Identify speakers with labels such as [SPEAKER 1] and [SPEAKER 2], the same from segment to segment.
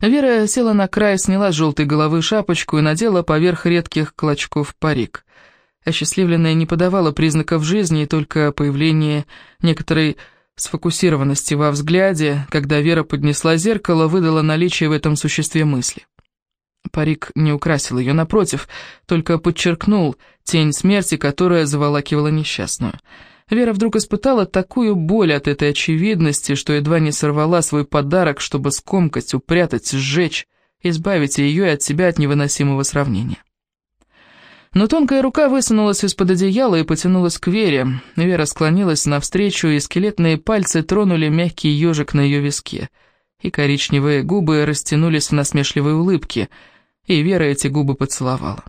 [SPEAKER 1] Вера села на край, сняла с желтой головы шапочку и надела поверх редких клочков парик. Осчастливленная не подавала признаков жизни, и только появление некоторой сфокусированности во взгляде, когда Вера поднесла зеркало, выдала наличие в этом существе мысли. Парик не украсил ее, напротив, только подчеркнул тень смерти, которая заволакивала несчастную. Вера вдруг испытала такую боль от этой очевидности, что едва не сорвала свой подарок, чтобы скомкать, упрятать, сжечь, избавить ее и от себя от невыносимого сравнения. Но тонкая рука высунулась из-под одеяла и потянулась к Вере. Вера склонилась навстречу, и скелетные пальцы тронули мягкий ежик на ее виске. И коричневые губы растянулись в насмешливой улыбке, и Вера эти губы поцеловала.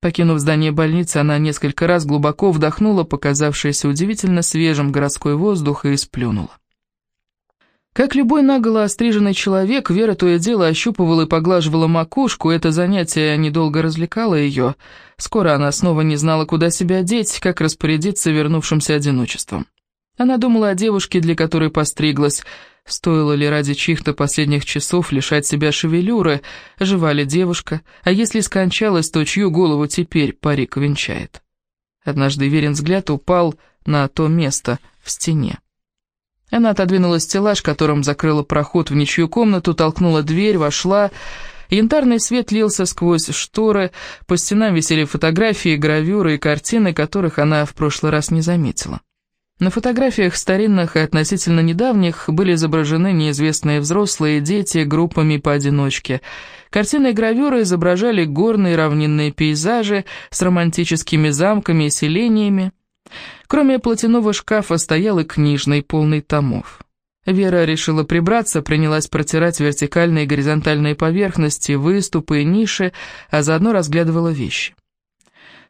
[SPEAKER 1] Покинув здание больницы, она несколько раз глубоко вдохнула показавшийся удивительно свежим городской воздух и сплюнула. Как любой наголо остриженный человек, Вера то и дело ощупывала и поглаживала макушку, это занятие недолго развлекало ее. Скоро она снова не знала, куда себя деть, как распорядиться вернувшимся одиночеством. Она думала о девушке, для которой постриглась, Стоило ли ради чьих-то последних часов лишать себя шевелюры, жива ли девушка, а если скончалась, то чью голову теперь парик венчает? Однажды верен взгляд упал на то место в стене. Она отодвинула стеллаж, которым закрыла проход в ничью комнату, толкнула дверь, вошла. Янтарный свет лился сквозь шторы, по стенам висели фотографии, гравюры и картины, которых она в прошлый раз не заметила. На фотографиях старинных и относительно недавних были изображены неизвестные взрослые дети группами поодиночке. Картины и гравюры изображали горные равнинные пейзажи с романтическими замками и селениями. Кроме платяного шкафа стоял и книжный, полный томов. Вера решила прибраться, принялась протирать вертикальные и горизонтальные поверхности, выступы и ниши, а заодно разглядывала вещи.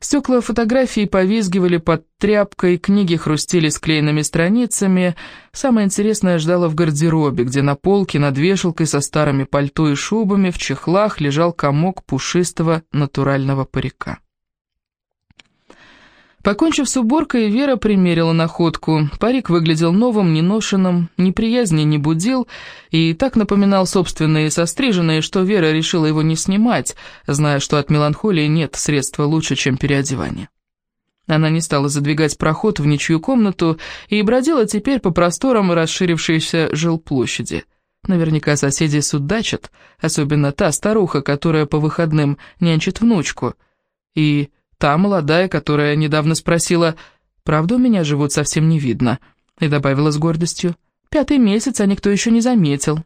[SPEAKER 1] Стекла фотографий повизгивали под тряпкой, книги хрустели склеенными страницами. Самое интересное ждало в гардеробе, где на полке над вешалкой со старыми пальто и шубами в чехлах лежал комок пушистого натурального парика. Покончив с уборкой, Вера примерила находку. Парик выглядел новым, неношенным, неприязни не будил, и так напоминал собственные состриженные, что Вера решила его не снимать, зная, что от меланхолии нет средства лучше, чем переодевание. Она не стала задвигать проход в ничью комнату и бродила теперь по просторам расширившейся жилплощади. Наверняка соседи судачат, особенно та старуха, которая по выходным нянчит внучку, и Та молодая, которая недавно спросила, «Правда у меня живут совсем не видно?» И добавила с гордостью, «Пятый месяц, а никто еще не заметил».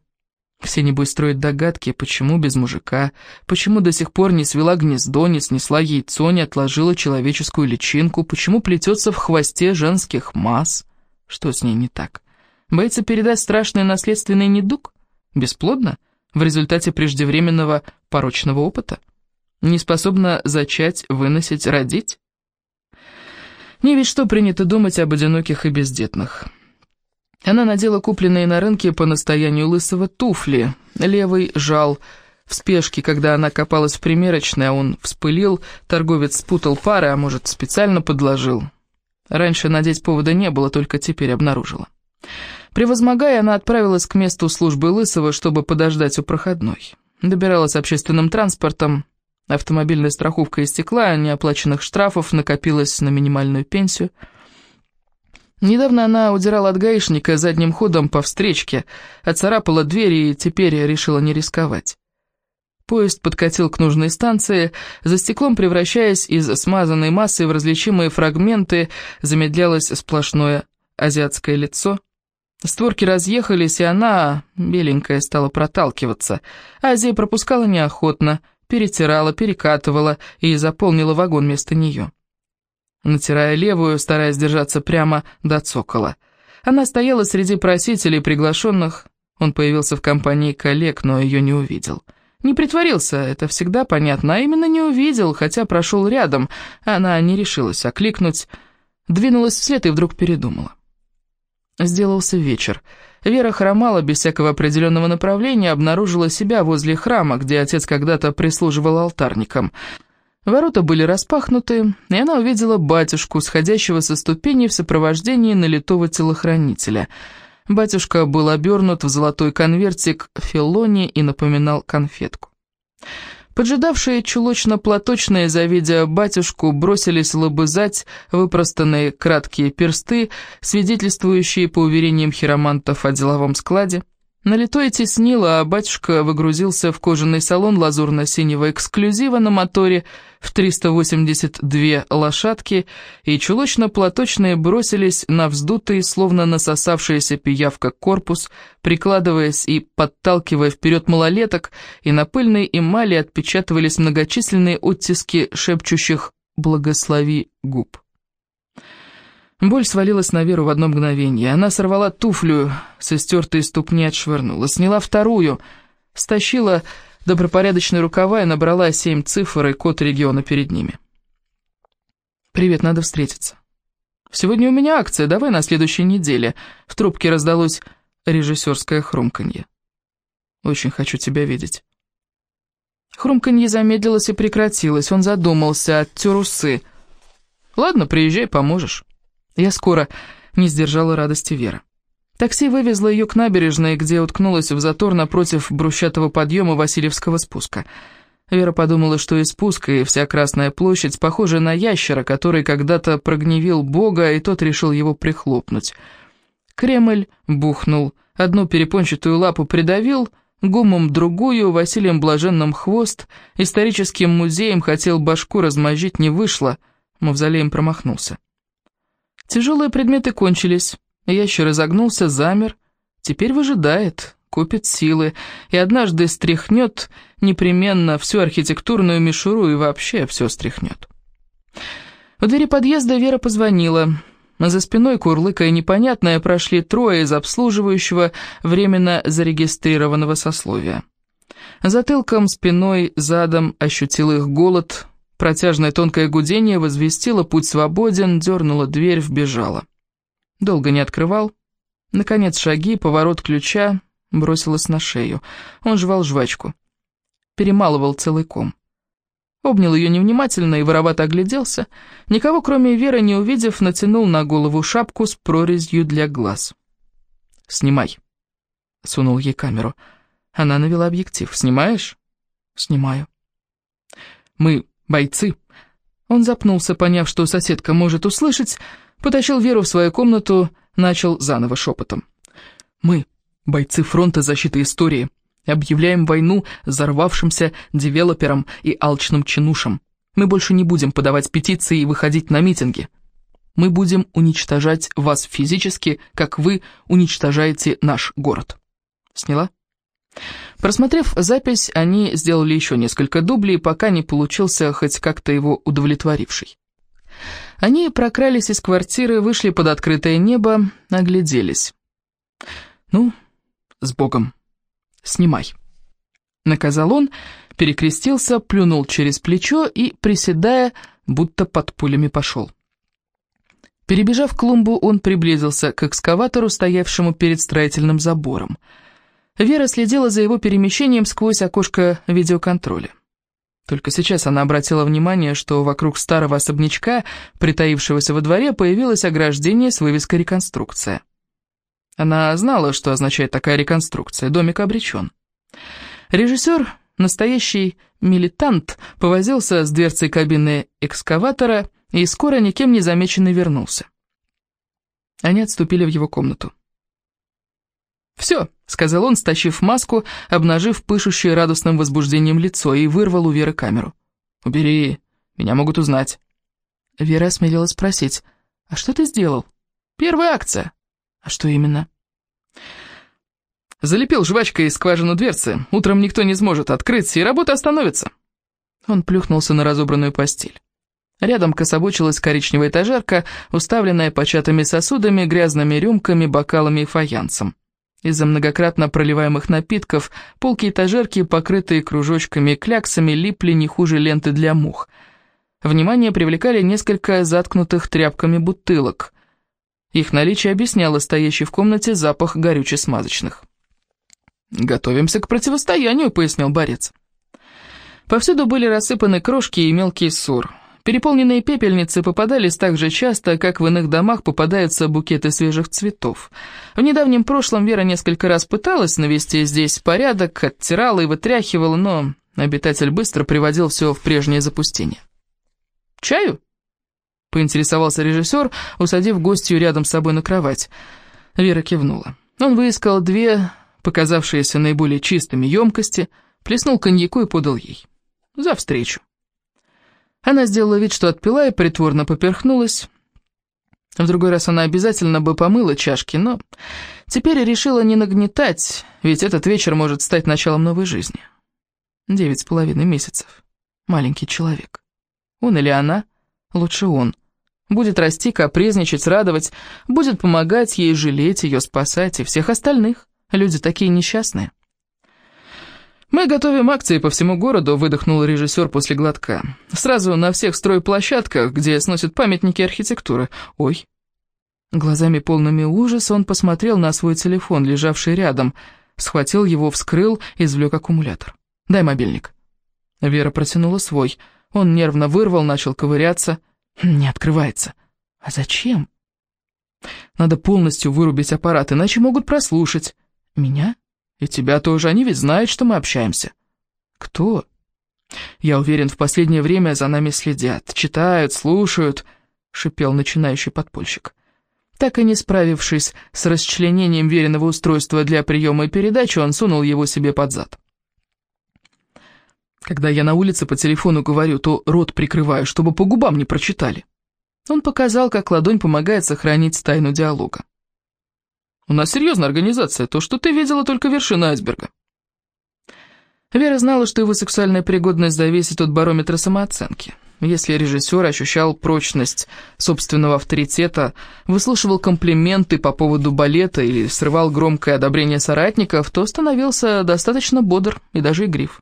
[SPEAKER 1] Все, небось, строят догадки, почему без мужика, почему до сих пор не свела гнездо, не снесла яйцо, не отложила человеческую личинку, почему плетется в хвосте женских масс. Что с ней не так? Боится передать страшный наследственный недуг? Бесплодно? В результате преждевременного порочного опыта? Не способна зачать, выносить, родить? Не ведь что принято думать об одиноких и бездетных. Она надела купленные на рынке по настоянию Лысого туфли. Левый жал. В спешке, когда она копалась в примерочной, а он вспылил, торговец спутал пары, а может, специально подложил. Раньше надеть повода не было, только теперь обнаружила. Превозмогая, она отправилась к месту службы Лысого, чтобы подождать у проходной. Добиралась общественным транспортом, Автомобильная страховка истекла, неоплаченных штрафов накопилось на минимальную пенсию. Недавно она удирала от гаишника задним ходом по встречке, отцарапала дверь и теперь решила не рисковать. Поезд подкатил к нужной станции, за стеклом превращаясь из смазанной массы в различимые фрагменты, замедлялось сплошное азиатское лицо. Створки разъехались, и она, беленькая, стала проталкиваться. Азия пропускала неохотно — перетирала, перекатывала и заполнила вагон вместо нее. Натирая левую, стараясь держаться прямо до цокола. Она стояла среди просителей приглашенных. Он появился в компании коллег, но ее не увидел. Не притворился, это всегда понятно, а именно не увидел, хотя прошел рядом. Она не решилась окликнуть, двинулась вслед и вдруг передумала. Сделался вечер. Вера хромала без всякого определенного направления, обнаружила себя возле храма, где отец когда-то прислуживал алтарникам. Ворота были распахнуты, и она увидела батюшку, сходящего со ступеней в сопровождении налитого телохранителя. Батюшка был обернут в золотой конвертик филони и напоминал конфетку. Поджидавшие чулочно-платочные, завидя батюшку, бросились лобызать выпростанные краткие персты, свидетельствующие, по уверениям хиромантов, о деловом складе. Налитое теснило, а батюшка выгрузился в кожаный салон лазурно-синего эксклюзива на моторе в 382 лошадки, и чулочно-платочные бросились на вздутый, словно насосавшаяся пиявка корпус, прикладываясь и подталкивая вперед малолеток, и на пыльной эмали отпечатывались многочисленные оттиски шепчущих «благослови» губ. Боль свалилась на Веру в одно мгновение. Она сорвала туфлю, со стертой ступни отшвырнула, сняла вторую, стащила добропорядочные рукава и набрала семь цифр и код региона перед ними. «Привет, надо встретиться». «Сегодня у меня акция, давай на следующей неделе». В трубке раздалось режиссерское хрумканье. «Очень хочу тебя видеть». Хрумканье замедлилось и прекратилось. Он задумался, оттер усы. «Ладно, приезжай, поможешь». Я скоро не сдержала радости Вера. Такси вывезло ее к набережной, где уткнулась в затор напротив брусчатого подъема Васильевского спуска. Вера подумала, что и спуск, и вся Красная площадь похожи на ящера, который когда-то прогневил Бога, и тот решил его прихлопнуть. Кремль бухнул, одну перепончатую лапу придавил, гумом другую, Василием Блаженным хвост, историческим музеем хотел башку размозжить, не вышло, мавзолеем промахнулся. Тяжелые предметы кончились. Ящер изогнулся, замер. Теперь выжидает, купит силы, и однажды стряхнет непременно всю архитектурную мишуру и вообще все стряхнет. У двери подъезда Вера позвонила. За спиной, курлыкая непонятное, прошли трое из обслуживающего, временно зарегистрированного сословия. Затылком, спиной, задом ощутил их голод, Протяжное тонкое гудение возвестило «Путь свободен», дернула дверь, вбежала. Долго не открывал. Наконец шаги, поворот ключа, бросилась на шею. Он жевал жвачку. Перемалывал целый ком. Обнял ее невнимательно и воровато огляделся. Никого, кроме Веры, не увидев, натянул на голову шапку с прорезью для глаз. «Снимай», — сунул ей камеру. Она навела объектив. «Снимаешь?» «Снимаю». «Мы бойцы». Он запнулся, поняв, что соседка может услышать, потащил Веру в свою комнату, начал заново шепотом. «Мы, бойцы фронта защиты истории, объявляем войну взорвавшимся девелоперам и алчным чинушам. Мы больше не будем подавать петиции и выходить на митинги. Мы будем уничтожать вас физически, как вы уничтожаете наш город». Сняла? Просмотрев запись, они сделали еще несколько дублей, пока не получился хоть как-то его удовлетворивший. Они прокрались из квартиры, вышли под открытое небо, огляделись. «Ну, с Богом. Снимай», — наказал он, перекрестился, плюнул через плечо и, приседая, будто под пулями пошел. Перебежав клумбу, он приблизился к экскаватору, стоявшему перед строительным забором — Вера следила за его перемещением сквозь окошко видеоконтроля. Только сейчас она обратила внимание, что вокруг старого особнячка, притаившегося во дворе, появилось ограждение с вывеской «Реконструкция». Она знала, что означает такая реконструкция. Домик обречен. Режиссер, настоящий милитант, повозился с дверцей кабины экскаватора и скоро никем не замеченный вернулся. Они отступили в его комнату. «Все», — сказал он, стащив маску, обнажив пышущее радостным возбуждением лицо, и вырвал у Веры камеру. «Убери, меня могут узнать». Вера осмелилась спросить, «А что ты сделал?» «Первая акция». «А что именно?» Залепил жвачкой скважину дверцы. Утром никто не сможет открыть, и работа остановится. Он плюхнулся на разобранную постель. Рядом кособочилась коричневая этажерка, уставленная початыми сосудами, грязными рюмками, бокалами и фаянсом. Из-за многократно проливаемых напитков полки этажерки, покрытые кружочками и кляксами, липли не хуже ленты для мух. Внимание привлекали несколько заткнутых тряпками бутылок. Их наличие объясняло стоящий в комнате запах горюче-смазочных. «Готовимся к противостоянию», — пояснил борец. Повсюду были рассыпаны крошки и мелкий ссор. Переполненные пепельницы попадались так же часто, как в иных домах попадаются букеты свежих цветов. В недавнем прошлом Вера несколько раз пыталась навести здесь порядок, оттирала и вытряхивала, но обитатель быстро приводил все в прежнее запустение. «Чаю?» — поинтересовался режиссер, усадив гостью рядом с собой на кровать. Вера кивнула. Он выискал две, показавшиеся наиболее чистыми емкости, плеснул коньяку и подал ей. «За встречу». Она сделала вид, что отпила и притворно поперхнулась. В другой раз она обязательно бы помыла чашки, но теперь решила не нагнетать, ведь этот вечер может стать началом новой жизни. Девять с половиной месяцев. Маленький человек. Он или она? Лучше он. Будет расти, капризничать, радовать, будет помогать ей, жалеть ее, спасать и всех остальных. Люди такие несчастные. «Мы готовим акции по всему городу», — выдохнул режиссер после глотка. «Сразу на всех стройплощадках, где сносят памятники архитектуры. Ой». Глазами полными ужаса он посмотрел на свой телефон, лежавший рядом, схватил его, вскрыл, извлек аккумулятор. «Дай мобильник». Вера протянула свой. Он нервно вырвал, начал ковыряться. «Не открывается». «А зачем?» «Надо полностью вырубить аппарат, иначе могут прослушать». «Меня?» И тебя тоже, они ведь знают, что мы общаемся. Кто? Я уверен, в последнее время за нами следят, читают, слушают, шипел начинающий подпольщик. Так и не справившись с расчленением веренного устройства для приема и передачи, он сунул его себе под зад. Когда я на улице по телефону говорю, то рот прикрываю, чтобы по губам не прочитали. Он показал, как ладонь помогает сохранить тайну диалога. У нас серьезная организация, то, что ты видела, только вершина айсберга». Вера знала, что его сексуальная пригодность зависит от барометра самооценки. Если режиссер ощущал прочность собственного авторитета, выслушивал комплименты по поводу балета или срывал громкое одобрение соратников, то становился достаточно бодр и даже игрив.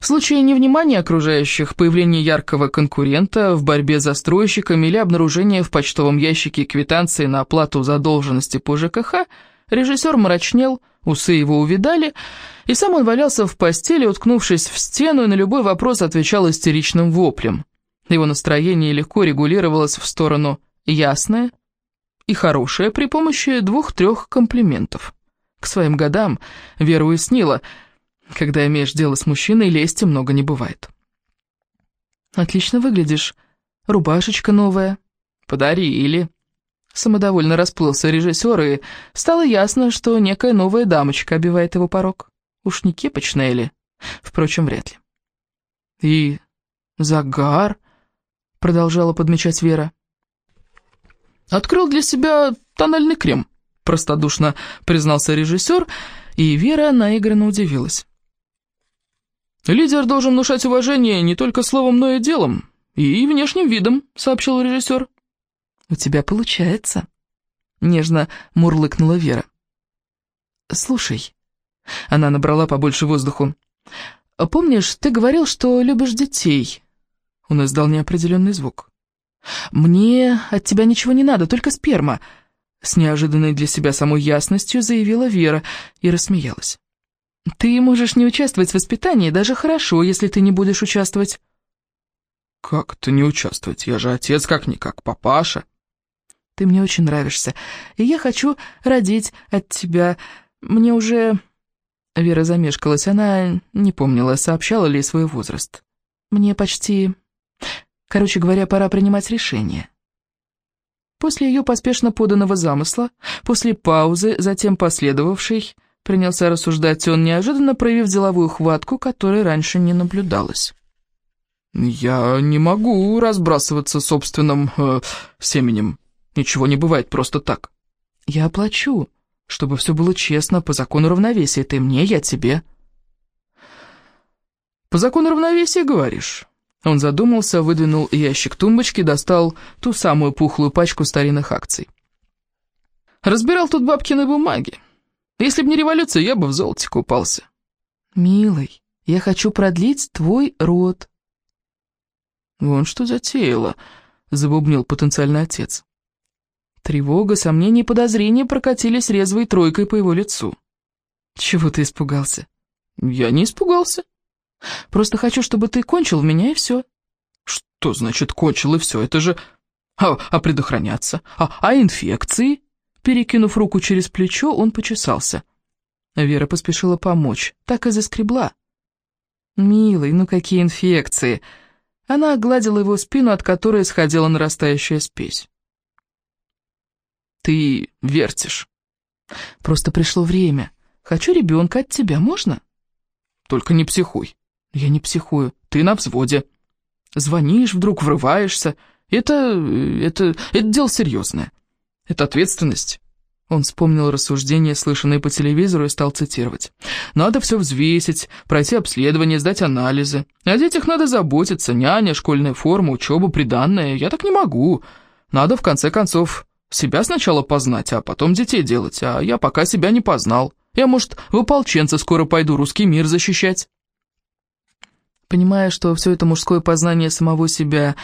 [SPEAKER 1] В случае невнимания окружающих, появления яркого конкурента в борьбе с застройщиками или обнаружения в почтовом ящике квитанции на оплату задолженности по ЖКХ, режиссер мрачнел, усы его увидали, и сам он валялся в постели, уткнувшись в стену, и на любой вопрос отвечал истеричным воплем. Его настроение легко регулировалось в сторону «ясное» и «хорошее» при помощи двух-трех комплиментов. К своим годам Вера уяснила – когда имеешь дело с мужчиной, лести много не бывает. «Отлично выглядишь. Рубашечка новая. Подарили». Самодовольно расплылся режиссер, и стало ясно, что некая новая дамочка обивает его порог. Уж не кепочная ли? Впрочем, вряд ли. «И загар», — продолжала подмечать Вера. «Открыл для себя тональный крем», — простодушно признался режиссер, и Вера наигранно удивилась. «Лидер должен внушать уважение не только словом, но и делом, и внешним видом», — сообщил режиссер. «У тебя получается», — нежно мурлыкнула Вера. «Слушай», — она набрала побольше воздуху, — «помнишь, ты говорил, что любишь детей?» Он издал неопределенный звук. «Мне от тебя ничего не надо, только сперма», — с неожиданной для себя самой ясностью заявила Вера и рассмеялась. Ты можешь не участвовать в воспитании, даже хорошо, если ты не будешь участвовать. Как это не участвовать? Я же отец как-никак, папаша. Ты мне очень нравишься, и я хочу родить от тебя. Мне уже... Вера замешкалась, она не помнила, сообщала ли свой возраст. Мне почти... Короче говоря, пора принимать решение. После ее поспешно поданного замысла, после паузы, затем последовавшей принялся рассуждать он, неожиданно проявив деловую хватку, которой раньше не наблюдалось. «Я не могу разбрасываться собственным э, семенем. Ничего не бывает просто так». «Я оплачу, чтобы все было честно, по закону равновесия. Ты мне, я тебе». «По закону равновесия, говоришь?» Он задумался, выдвинул ящик тумбочки, достал ту самую пухлую пачку старинных акций. «Разбирал тут бабкины бумаги. Если б не революция, я бы в золоте купался. Милый, я хочу продлить твой род. Вон что затеяло, забубнил потенциальный отец. Тревога, сомнения и подозрения прокатились резвой тройкой по его лицу. Чего ты испугался? Я не испугался. Просто хочу, чтобы ты кончил в меня, и все. Что значит кончил и все? Это же... А, а предохраняться? А, а инфекции? Перекинув руку через плечо, он почесался. Вера поспешила помочь, так и заскребла. «Милый, ну какие инфекции!» Она огладила его спину, от которой сходила нарастающая спесь. «Ты вертишь». «Просто пришло время. Хочу ребенка от тебя, можно?» «Только не психуй». «Я не психую. Ты на взводе. Звонишь, вдруг врываешься. Это... это... это дело серьезное. Это ответственность». Он вспомнил рассуждения, слышанные по телевизору, и стал цитировать. «Надо все взвесить, пройти обследование, сдать анализы. О детях надо заботиться, няня, школьная форма, учеба, приданная. Я так не могу. Надо, в конце концов, себя сначала познать, а потом детей делать. А я пока себя не познал. Я, может, в ополченца скоро пойду русский мир защищать». Понимая, что все это мужское познание самого себя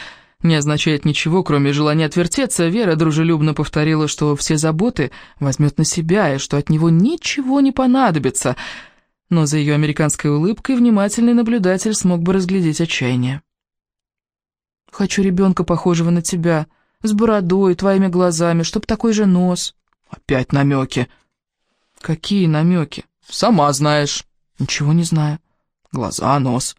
[SPEAKER 1] не означает ничего, кроме желания отвертеться, Вера дружелюбно повторила, что все заботы возьмет на себя и что от него ничего не понадобится. Но за ее американской улыбкой внимательный наблюдатель смог бы разглядеть отчаяние. «Хочу ребенка, похожего на тебя, с бородой, твоими глазами, чтоб такой же нос». «Опять намеки». «Какие намеки?» «Сама знаешь». «Ничего не знаю». «Глаза, нос».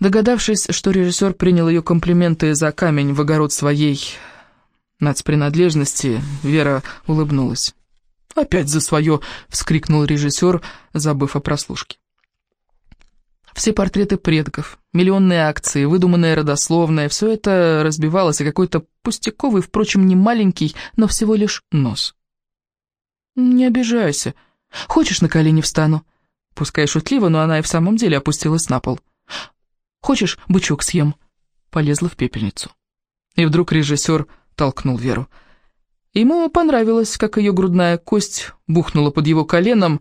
[SPEAKER 1] Догадавшись, что режиссер принял ее комплименты за камень в огород своей нацпринадлежности, Вера улыбнулась. «Опять за свое!» — вскрикнул режиссер, забыв о прослушке. Все портреты предков, миллионные акции, выдуманная родословная, все это разбивалось о какой-то пустяковый, впрочем, не маленький, но всего лишь нос. «Не обижайся. Хочешь, на колени встану?» Пускай шутливо, но она и в самом деле опустилась на пол. Хочешь, бычок съем?» Полезла в пепельницу. И вдруг режиссер толкнул Веру. Ему понравилось, как ее грудная кость бухнула под его коленом,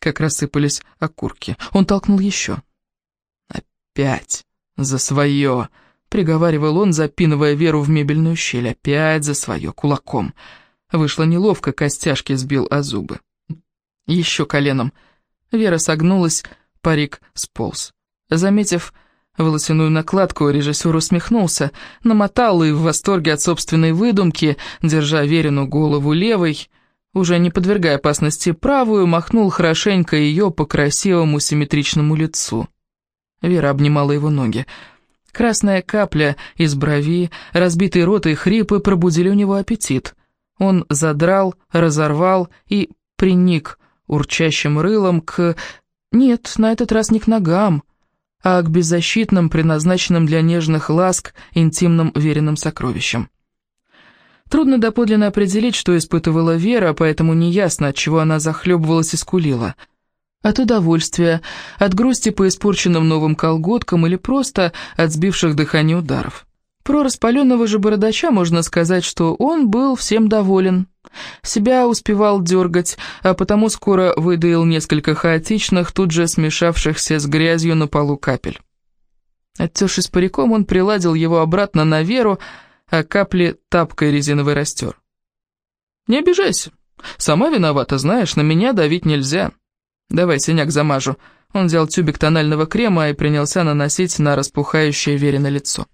[SPEAKER 1] как рассыпались окурки. Он толкнул еще. «Опять за свое!» — приговаривал он, запинывая Веру в мебельную щель. «Опять за свое, кулаком!» Вышло неловко, костяшки сбил о зубы. Еще коленом. Вера согнулась, парик сполз. Заметив Волосяную накладку режиссер усмехнулся, намотал и в восторге от собственной выдумки, держа Верину голову левой, уже не подвергая опасности правую, махнул хорошенько ее по красивому симметричному лицу. Вера обнимала его ноги. Красная капля из брови, разбитый рот и хрипы пробудили у него аппетит. Он задрал, разорвал и приник урчащим рылом к... Нет, на этот раз не к ногам, а к беззащитным, предназначенным для нежных ласк, интимным веренным сокровищам. Трудно доподлинно определить, что испытывала Вера, поэтому неясно, от чего она захлебывалась и скулила. От удовольствия, от грусти по испорченным новым колготкам или просто от сбивших дыхание ударов. Про распаленного же бородача можно сказать, что он был всем доволен. Себя успевал дергать, а потому скоро выдаил несколько хаотичных, тут же смешавшихся с грязью на полу капель. Оттершись париком, он приладил его обратно на Веру, а капли тапкой резиновой растер. «Не обижайся. Сама виновата, знаешь, на меня давить нельзя. Давай синяк замажу». Он взял тюбик тонального крема и принялся наносить на распухающее Вере на лицо.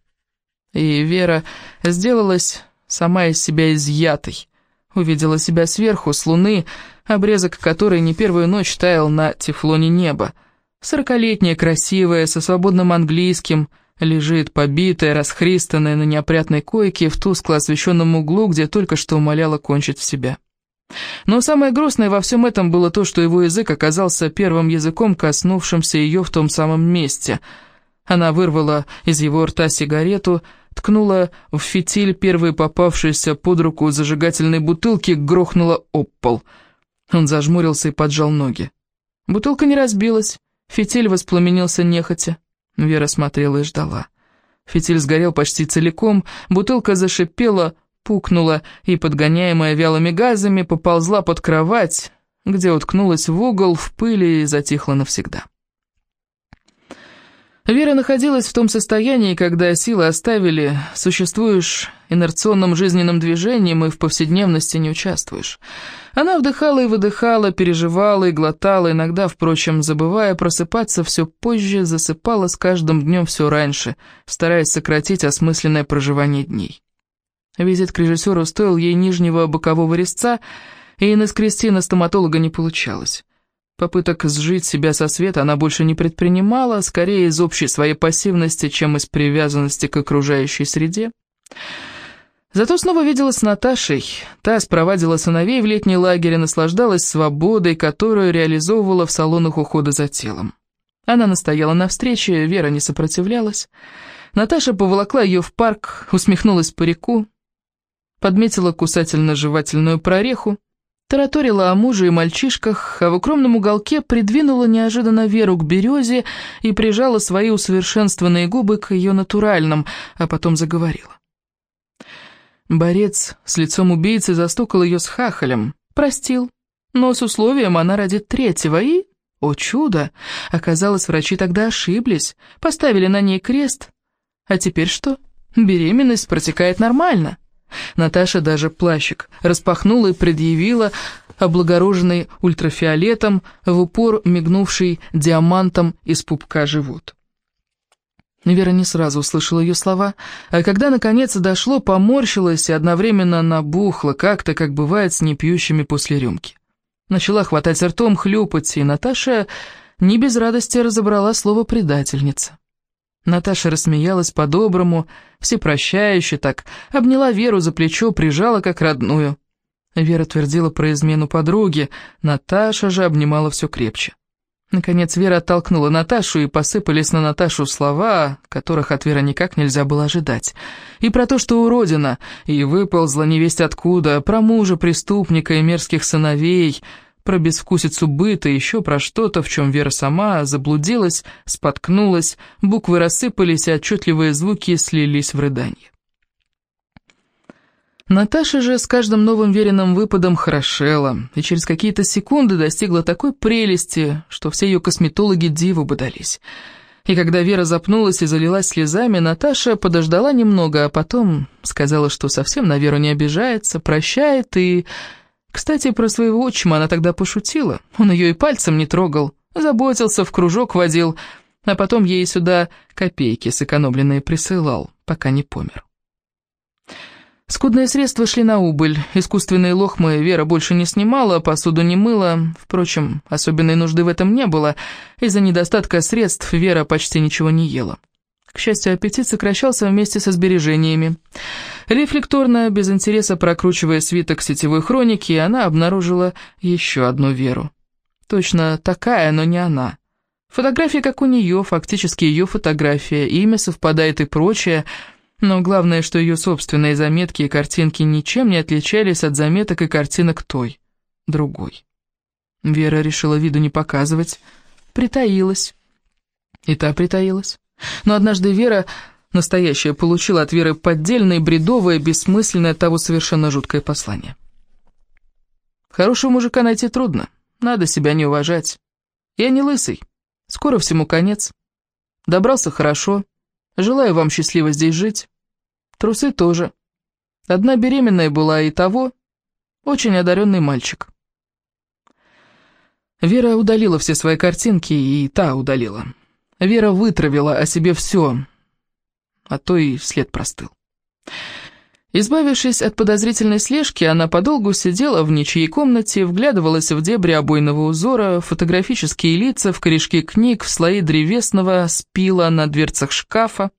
[SPEAKER 1] И Вера сделалась сама из себя изъятой, Увидела себя сверху, с луны, обрезок которой не первую ночь таял на тефлоне неба. Сорокалетняя, красивая, со свободным английским, лежит побитая, расхристанная на неопрятной койке в тускло освещенном углу, где только что умоляла кончить в себя. Но самое грустное во всем этом было то, что его язык оказался первым языком, коснувшимся ее в том самом месте. Она вырвала из его рта сигарету, ткнула в фитиль первой попавшейся под руку зажигательной бутылки, грохнула об пол. Он зажмурился и поджал ноги. Бутылка не разбилась, фитиль воспламенился нехотя. Вера смотрела и ждала. Фитиль сгорел почти целиком, бутылка зашипела, пукнула и, подгоняемая вялыми газами, поползла под кровать, где уткнулась в угол, в пыли и затихла навсегда. Вера находилась в том состоянии, когда силы оставили, существуешь инерционным жизненным движением и в повседневности не участвуешь. Она вдыхала и выдыхала, переживала и глотала, иногда, впрочем, забывая просыпаться все позже, засыпала с каждым днем все раньше, стараясь сократить осмысленное проживание дней. Визит к режиссеру стоил ей нижнего бокового резца, и наскрести на стоматолога не получалось. Попыток сжить себя со света она больше не предпринимала, скорее из общей своей пассивности, чем из привязанности к окружающей среде. Зато снова виделась с Наташей. Та спровадила сыновей в летний лагерь и наслаждалась свободой, которую реализовывала в салонах ухода за телом. Она настояла на встрече, Вера не сопротивлялась. Наташа поволокла ее в парк, усмехнулась парику, подметила кусательно-жевательную прореху, тараторила о муже и мальчишках, а в укромном уголке придвинула неожиданно Веру к березе и прижала свои усовершенствованные губы к ее натуральным, а потом заговорила. Борец с лицом убийцы застукал ее с хахалем, простил, но с условием она родит третьего и... О чудо! Оказалось, врачи тогда ошиблись, поставили на ней крест. А теперь что? Беременность протекает нормально. Наташа даже плащик распахнула и предъявила, облагороженный ультрафиолетом, в упор мигнувший диамантом из пупка живот. Вера не сразу услышала ее слова, а когда наконец дошло, поморщилась и одновременно набухла, как-то, как бывает с непьющими после рюмки. Начала хватать ртом, хлюпать, и Наташа не без радости разобрала слово «предательница». Наташа рассмеялась по-доброму, всепрощающе так, обняла Веру за плечо, прижала как родную. Вера твердила про измену подруги, Наташа же обнимала все крепче. Наконец Вера оттолкнула Наташу, и посыпались на Наташу слова, которых от Веры никак нельзя было ожидать. И про то, что уродина, и выползла невесть откуда, про мужа преступника и мерзких сыновей — про безвкусицу быта, еще про что-то, в чем Вера сама заблудилась, споткнулась, буквы рассыпались, и отчетливые звуки слились в рыдание. Наташа же с каждым новым веренным выпадом хорошела, и через какие-то секунды достигла такой прелести, что все ее косметологи диву бы дались. И когда Вера запнулась и залилась слезами, Наташа подождала немного, а потом сказала, что совсем на Веру не обижается, прощает и кстати, про своего отчима она тогда пошутила. Он ее и пальцем не трогал, заботился, в кружок водил, а потом ей сюда копейки сэкономленные присылал, пока не помер. Скудные средства шли на убыль, искусственные лохмы Вера больше не снимала, посуду не мыла, впрочем, особенной нужды в этом не было, из-за недостатка средств Вера почти ничего не ела. К счастью, аппетит сокращался вместе со сбережениями. Рефлекторно, без интереса прокручивая свиток сетевой хроники, она обнаружила еще одну Веру. Точно такая, но не она. Фотография как у нее, фактически ее фотография, имя совпадает и прочее, но главное, что ее собственные заметки и картинки ничем не отличались от заметок и картинок той, другой. Вера решила виду не показывать, притаилась. И та притаилась. Но однажды Вера, настоящая, получила от Веры поддельное, бредовое, бессмысленное, того совершенно жуткое послание. Хорошего мужика найти трудно, надо себя не уважать. Я не лысый, скоро всему конец. Добрался хорошо, желаю вам счастливо здесь жить. Трусы тоже. Одна беременная была и того, очень одаренный мальчик. Вера удалила все свои картинки, и та удалила. Вера вытравила о себе все, а то и след простыл. Избавившись от подозрительной слежки, она подолгу сидела в ничьей комнате, вглядывалась в дебри обойного узора, фотографические лица, в корешки книг, в слои древесного спила на дверцах шкафа.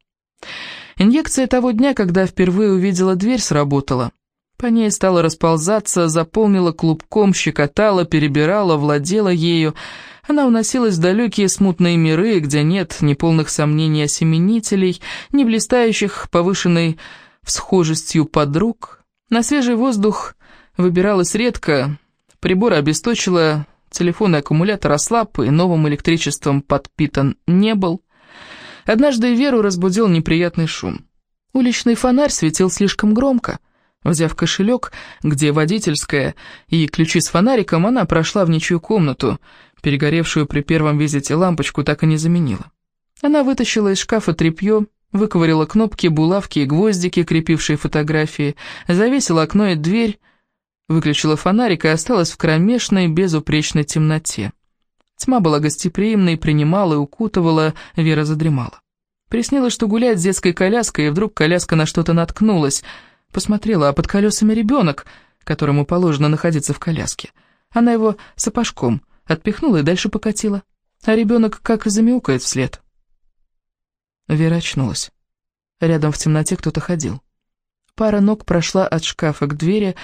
[SPEAKER 1] Инъекция того дня, когда впервые увидела дверь, сработала. По ней стала расползаться, заполнила клубком, щекотала, перебирала, владела ею, она уносилась в далекие смутные миры, где нет ни полных сомнений осеменителей, ни блистающих повышенной всхожестью подруг. На свежий воздух выбиралась редко, прибор обесточила, телефон и аккумулятор ослаб, и новым электричеством подпитан не был. Однажды Веру разбудил неприятный шум. Уличный фонарь светил слишком громко. Взяв кошелек, где водительская, и ключи с фонариком, она прошла в ничью комнату, перегоревшую при первом визите лампочку так и не заменила. Она вытащила из шкафа тряпье, выковырила кнопки, булавки и гвоздики, крепившие фотографии, завесила окно и дверь, выключила фонарик и осталась в кромешной, безупречной темноте. Тьма была гостеприимной, принимала и укутывала, Вера задремала. Приснилось, что гуляет с детской коляской, и вдруг коляска на что-то наткнулась. Посмотрела, а под колесами ребенок, которому положено находиться в коляске. Она его сапожком отпихнула и дальше покатила. А ребенок как замяукает вслед. Вера очнулась. Рядом в темноте кто-то ходил. Пара ног прошла от шкафа к двери,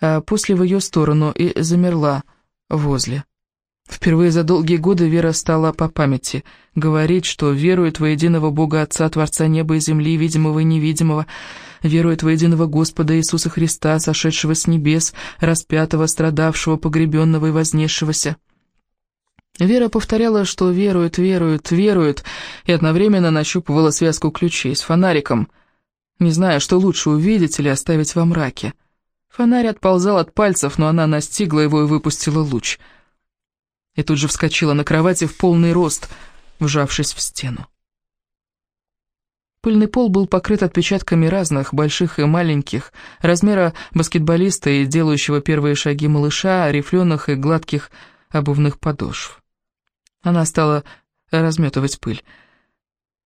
[SPEAKER 1] а после в ее сторону и замерла возле. Впервые за долгие годы Вера стала по памяти говорить, что верует во единого Бога Отца, Творца неба и земли, видимого и невидимого, верует во единого Господа Иисуса Христа, сошедшего с небес, распятого, страдавшего, погребенного и вознесшегося. Вера повторяла, что верует, верует, верует, и одновременно нащупывала связку ключей с фонариком, не зная, что лучше увидеть или оставить во мраке. Фонарь отползал от пальцев, но она настигла его и выпустила луч — и тут же вскочила на кровати в полный рост, вжавшись в стену. Пыльный пол был покрыт отпечатками разных, больших и маленьких, размера баскетболиста и делающего первые шаги малыша, рифленых и гладких обувных подошв. Она стала разметывать пыль.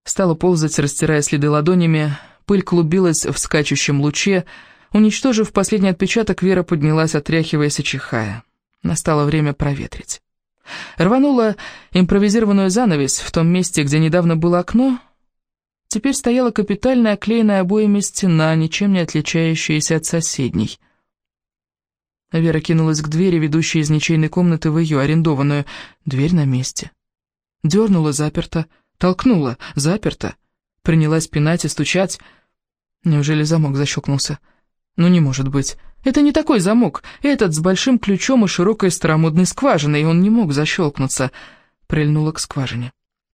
[SPEAKER 1] Стала ползать, растирая следы ладонями, пыль клубилась в скачущем луче. Уничтожив последний отпечаток, Вера поднялась, отряхиваясь и чихая. Настало время проветрить. Рванула импровизированную занавесь в том месте, где недавно было окно. Теперь стояла капитальная оклеенная обоями стена, ничем не отличающаяся от соседней. Вера кинулась к двери, ведущей из ничейной комнаты в ее арендованную. Дверь на месте. Дернула, заперта. Толкнула, заперта. Принялась пинать и стучать. Неужели замок защелкнулся? Ну не может быть. Это не такой замок. Этот с большим ключом и широкой старомодной скважиной, и он не мог защелкнуться. Прильнула к скважине.